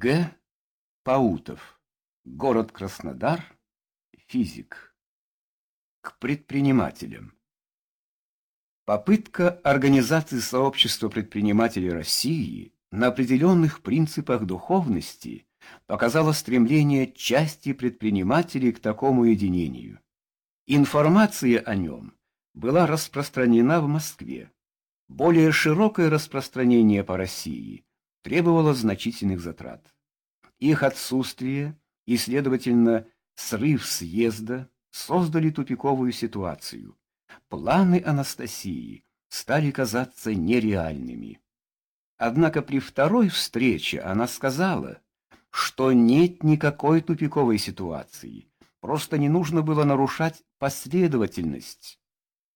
Г. Паутов. Город Краснодар. Физик. К предпринимателям. Попытка организации сообщества предпринимателей России на определенных принципах духовности показала стремление части предпринимателей к такому единению. Информация о нем была распространена в Москве. Более широкое распространение по России требовало значительных затрат. Их отсутствие и, следовательно, срыв съезда создали тупиковую ситуацию. Планы Анастасии стали казаться нереальными. Однако при второй встрече она сказала, что нет никакой тупиковой ситуации, просто не нужно было нарушать последовательность.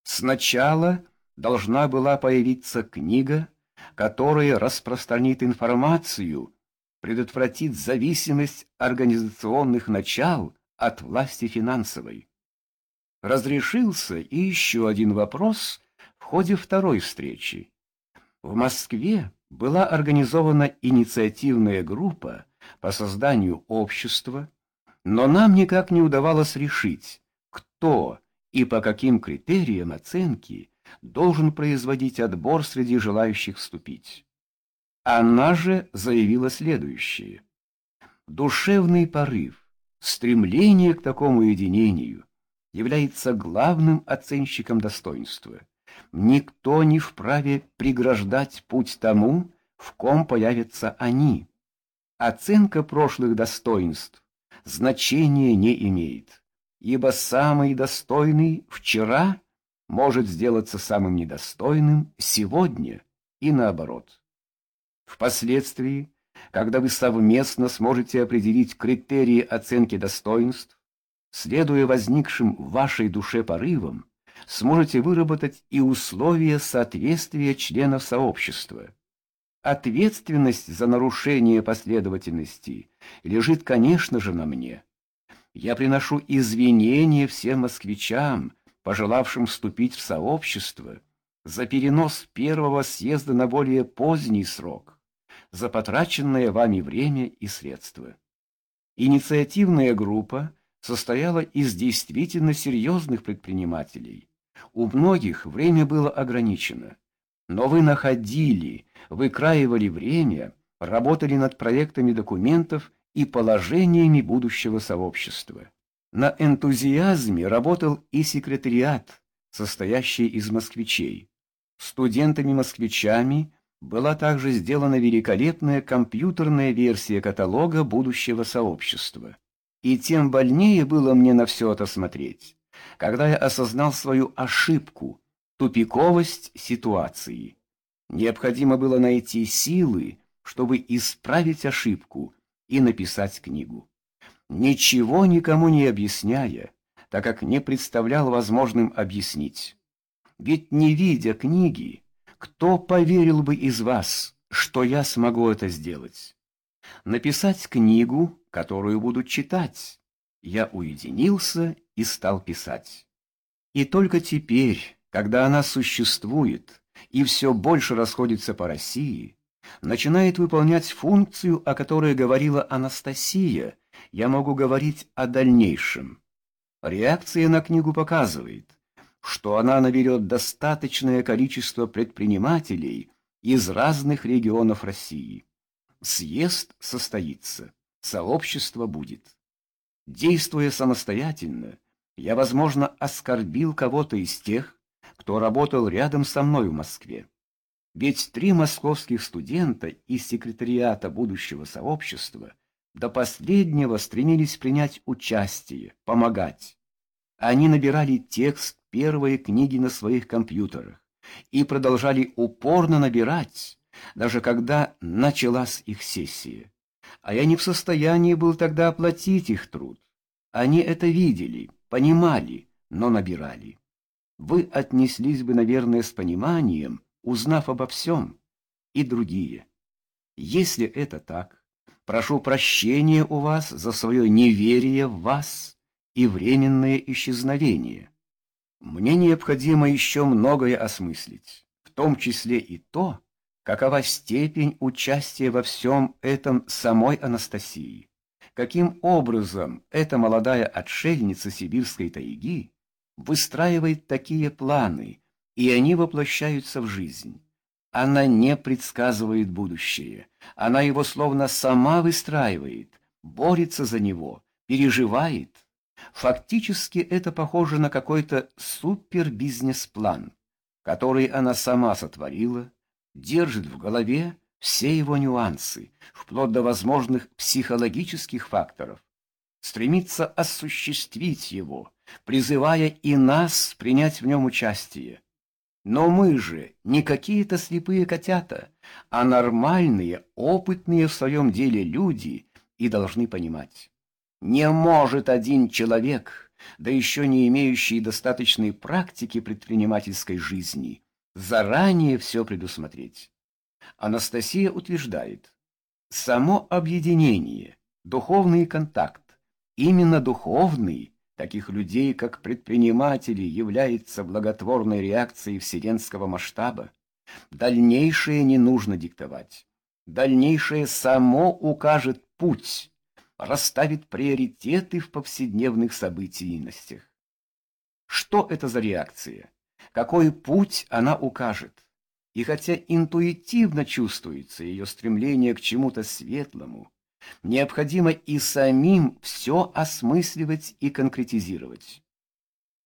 Сначала должна была появиться книга, которая распространит информацию, предотвратит зависимость организационных начал от власти финансовой. Разрешился и еще один вопрос в ходе второй встречи. В Москве была организована инициативная группа по созданию общества, но нам никак не удавалось решить, кто и по каким критериям оценки должен производить отбор среди желающих вступить. Она же заявила следующее. Душевный порыв, стремление к такому единению является главным оценщиком достоинства. Никто не вправе преграждать путь тому, в ком появятся они. Оценка прошлых достоинств значения не имеет, ибо самый достойный вчера может сделаться самым недостойным сегодня и наоборот. Впоследствии, когда вы совместно сможете определить критерии оценки достоинств, следуя возникшим в вашей душе порывам, сможете выработать и условия соответствия членов сообщества. Ответственность за нарушение последовательности лежит, конечно же, на мне. Я приношу извинения всем москвичам, пожелавшим вступить в сообщество, за перенос первого съезда на более поздний срок, за потраченное вами время и средства. Инициативная группа состояла из действительно серьезных предпринимателей. У многих время было ограничено, но вы находили, выкраивали время, работали над проектами документов и положениями будущего сообщества. На энтузиазме работал и секретариат, состоящий из москвичей. Студентами-москвичами была также сделана великолепная компьютерная версия каталога будущего сообщества. И тем больнее было мне на все это смотреть, когда я осознал свою ошибку, тупиковость ситуации. Необходимо было найти силы, чтобы исправить ошибку и написать книгу ничего никому не объясняя, так как не представлял возможным объяснить. Ведь не видя книги, кто поверил бы из вас, что я смогу это сделать? Написать книгу, которую будут читать. Я уединился и стал писать. И только теперь, когда она существует и все больше расходится по России, начинает выполнять функцию, о которой говорила Анастасия, я могу говорить о дальнейшем. Реакция на книгу показывает, что она наберет достаточное количество предпринимателей из разных регионов России. Съезд состоится, сообщество будет. Действуя самостоятельно, я, возможно, оскорбил кого-то из тех, кто работал рядом со мной в Москве. Ведь три московских студента из секретариата будущего сообщества до последнего стремились принять участие, помогать. Они набирали текст первой книги на своих компьютерах и продолжали упорно набирать, даже когда началась их сессия. А я не в состоянии был тогда оплатить их труд. Они это видели, понимали, но набирали. Вы отнеслись бы, наверное, с пониманием, узнав обо всем, и другие. Если это так, Прошу прощения у вас за свое неверие в вас и временное исчезновение. Мне необходимо еще многое осмыслить, в том числе и то, какова степень участия во всем этом самой Анастасии, каким образом эта молодая отшельница сибирской тайги выстраивает такие планы, и они воплощаются в жизнь. Она не предсказывает будущее, она его словно сама выстраивает, борется за него, переживает. Фактически это похоже на какой-то супербизнес-план, который она сама сотворила, держит в голове все его нюансы, вплоть до возможных психологических факторов, стремится осуществить его, призывая и нас принять в нем участие. Но мы же не какие-то слепые котята, а нормальные, опытные в своем деле люди и должны понимать. Не может один человек, да еще не имеющий достаточной практики предпринимательской жизни, заранее все предусмотреть. Анастасия утверждает, само объединение, духовный контакт, именно духовный, таких людей, как предприниматели, является благотворной реакцией вселенского масштаба. Дальнейшее не нужно диктовать. Дальнейшее само укажет путь, расставит приоритеты в повседневных событийностях. Что это за реакция? Какой путь она укажет? И хотя интуитивно чувствуется ее стремление к чему-то светлому, необходимо и самим все осмысливать и конкретизировать.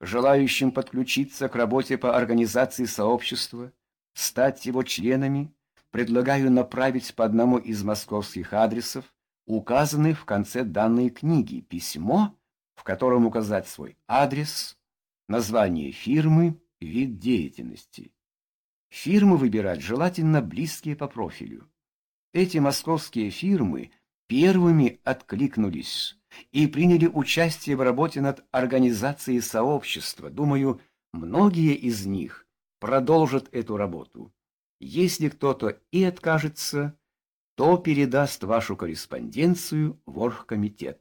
Желающим подключиться к работе по организации сообщества, стать его членами, предлагаю направить по одному из московских адресов, указанных в конце данной книги, письмо, в котором указать свой адрес, название фирмы, вид деятельности. Фирмы выбирать желательно близкие по профилю. Эти московские фирмы – первыми откликнулись и приняли участие в работе над организацией сообщества. Думаю, многие из них продолжат эту работу. Если кто-то и откажется, то передаст вашу корреспонденцию в оргкомитет.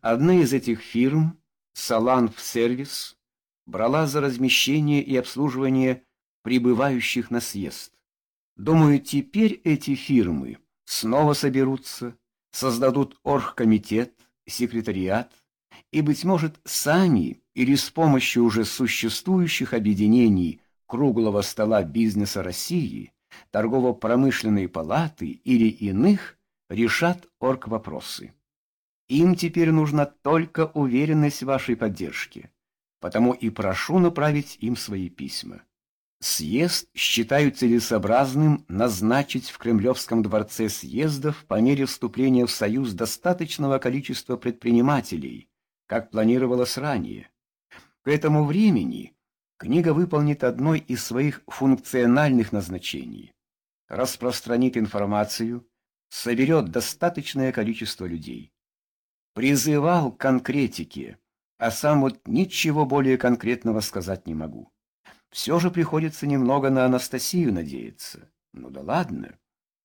Одна из этих фирм, Саланф Сервис, брала за размещение и обслуживание прибывающих на съезд. Думаю, теперь эти фирмы снова соберутся, создадут оргкомитет, секретариат и, быть может, сами или с помощью уже существующих объединений круглого стола бизнеса России, торгово-промышленной палаты или иных решат оргвопросы. Им теперь нужна только уверенность вашей поддержке, потому и прошу направить им свои письма. Съезд считают целесообразным назначить в Кремлевском дворце съездов по мере вступления в Союз достаточного количества предпринимателей, как планировалось ранее. К этому времени книга выполнит одно из своих функциональных назначений. Распространит информацию, соберет достаточное количество людей. Призывал к конкретике, а сам вот ничего более конкретного сказать не могу. Все же приходится немного на Анастасию надеяться. Ну да ладно.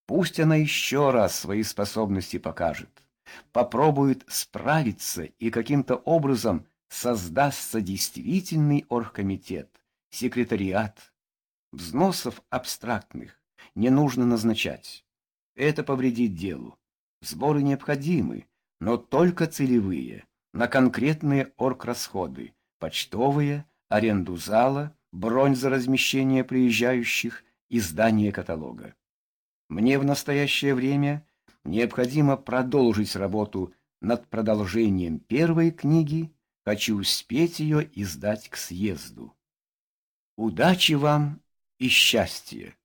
Пусть она еще раз свои способности покажет. Попробует справиться и каким-то образом создастся действительный оргкомитет, секретариат. Взносов абстрактных не нужно назначать. Это повредит делу. Сборы необходимы, но только целевые, на конкретные орграсходы, почтовые, аренду зала, бронь за размещение приезжающих, издание каталога. Мне в настоящее время необходимо продолжить работу над продолжением первой книги, хочу успеть ее издать к съезду. Удачи вам и счастья!